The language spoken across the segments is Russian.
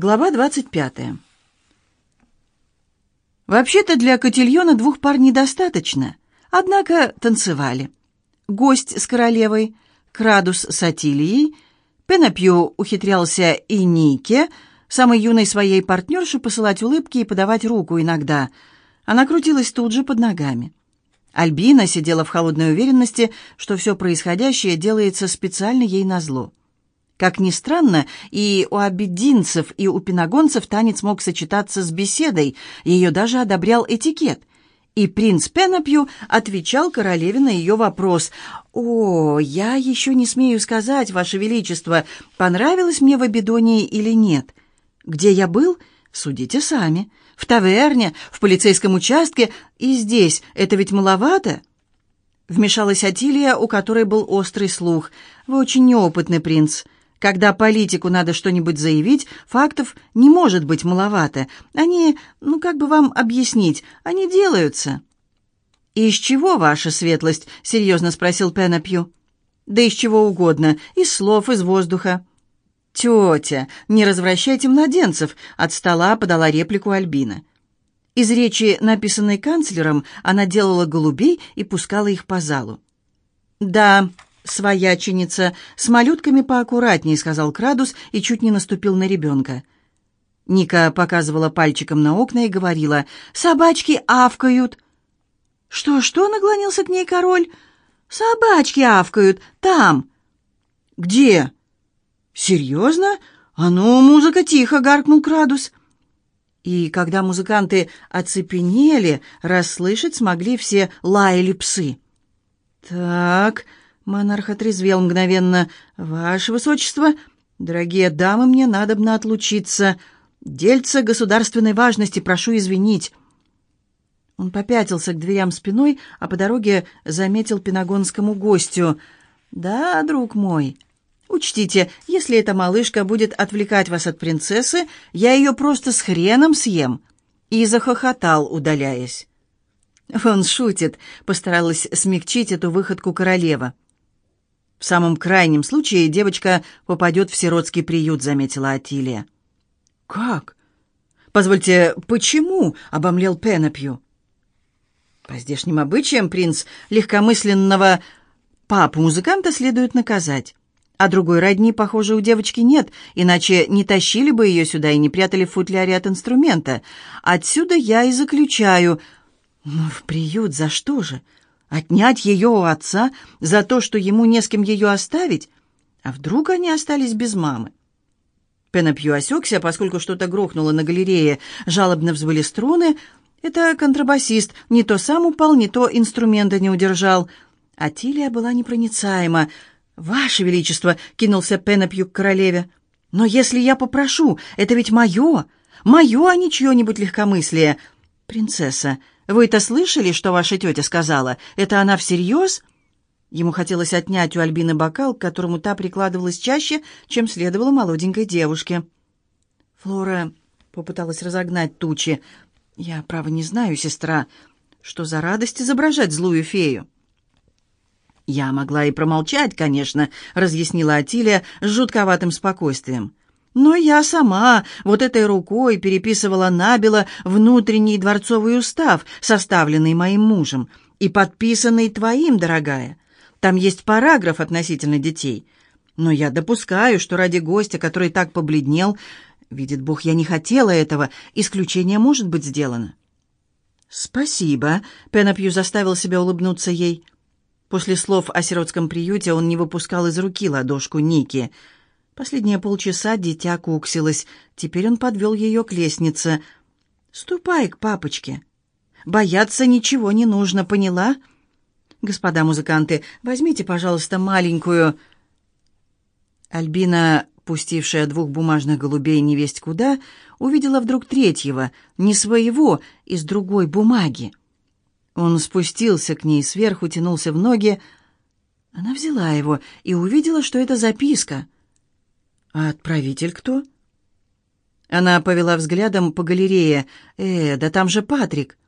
Глава 25. Вообще-то для котельона двух пар недостаточно, однако танцевали. Гость с королевой, Крадус с Атилией, Пенопью ухитрялся и Нике, самой юной своей партнерше, посылать улыбки и подавать руку иногда. Она крутилась тут же под ногами. Альбина сидела в холодной уверенности, что все происходящее делается специально ей назло. Как ни странно, и у абеддинцев, и у пенагонцев танец мог сочетаться с беседой, ее даже одобрял этикет. И принц Пенопью отвечал королеве на ее вопрос. «О, я еще не смею сказать, Ваше Величество, понравилось мне в Абидонии или нет. Где я был? Судите сами. В таверне, в полицейском участке и здесь. Это ведь маловато?» Вмешалась Атилия, у которой был острый слух. «Вы очень неопытный принц». Когда политику надо что-нибудь заявить, фактов не может быть маловато. Они, ну как бы вам объяснить, они делаются». «Из чего ваша светлость?» — серьезно спросил Пенопью. «Да из чего угодно, из слов, из воздуха». «Тетя, не развращайте младенцев!» — от стола подала реплику Альбина. Из речи, написанной канцлером, она делала голубей и пускала их по залу. «Да, свояченица, с малютками поаккуратнее», — сказал Крадус и чуть не наступил на ребенка. Ника показывала пальчиком на окна и говорила, «Собачки авкают». «Что-что?» — наклонился к ней король. «Собачки авкают. Там». «Где?» «Серьезно? А ну, музыка, тихо!» — гаркнул Крадус. И когда музыканты оцепенели, расслышать смогли все лаяли псы. «Так», Монарх отрезвел мгновенно. «Ваше высочество, дорогие дамы, мне надобно отлучиться. Дельце государственной важности, прошу извинить». Он попятился к дверям спиной, а по дороге заметил пенагонскому гостю. «Да, друг мой, учтите, если эта малышка будет отвлекать вас от принцессы, я ее просто с хреном съем». И захохотал, удаляясь. «Он шутит», — постаралась смягчить эту выходку королева. «В самом крайнем случае девочка попадет в сиротский приют», — заметила Атилия. «Как?» «Позвольте, почему?» — обомлел Пенопью. По здешним обычаям принц легкомысленного папу-музыканта следует наказать. А другой родни, похоже, у девочки нет, иначе не тащили бы ее сюда и не прятали в футляре от инструмента. Отсюда я и заключаю... Ну, в приют за что же? Отнять ее у отца за то, что ему не с кем ее оставить? А вдруг они остались без мамы? Пенопью осекся, поскольку что-то грохнуло на галерее, жалобно взвыли струны. Это контрабасист, не то сам упал, не то инструмента не удержал. А Тилия была непроницаема. «Ваше Величество!» — кинулся Пенопью к королеве. «Но если я попрошу, это ведь мое! Мое, а не чье-нибудь легкомыслие!» «Принцесса, вы это слышали, что ваша тетя сказала? Это она всерьез?» Ему хотелось отнять у Альбины бокал, к которому та прикладывалась чаще, чем следовало молоденькой девушке. Флора попыталась разогнать тучи. «Я, право, не знаю, сестра, что за радость изображать злую фею?» «Я могла и промолчать, конечно», — разъяснила Атилия с жутковатым спокойствием. Но я сама вот этой рукой переписывала набело внутренний дворцовый устав, составленный моим мужем, и подписанный твоим, дорогая. Там есть параграф относительно детей. Но я допускаю, что ради гостя, который так побледнел, видит Бог, я не хотела этого, исключение может быть сделано. «Спасибо», — Пенопью заставил себя улыбнуться ей. После слов о сиротском приюте он не выпускал из руки ладошку Ники — Последние полчаса дитя куксилось. Теперь он подвел ее к лестнице. «Ступай к папочке. Бояться ничего не нужно, поняла?» «Господа музыканты, возьмите, пожалуйста, маленькую...» Альбина, пустившая двух бумажных голубей невесть куда, увидела вдруг третьего, не своего, из другой бумаги. Он спустился к ней сверху, тянулся в ноги. Она взяла его и увидела, что это записка — «А отправитель кто?» Она повела взглядом по галерее. «Э, да там же Патрик!»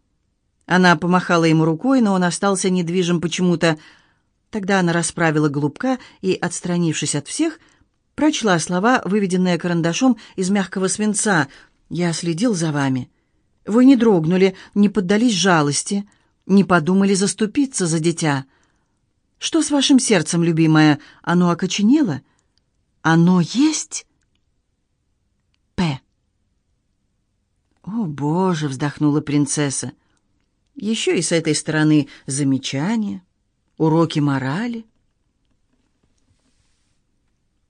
Она помахала ему рукой, но он остался недвижим почему-то. Тогда она расправила голубка и, отстранившись от всех, Прочла слова, выведенные карандашом из мягкого свинца. «Я следил за вами. Вы не дрогнули, не поддались жалости, не подумали заступиться за дитя. Что с вашим сердцем, любимая? Оно окоченело? Оно есть?» П. «О, Боже!» — вздохнула принцесса. «Еще и с этой стороны замечания, уроки морали».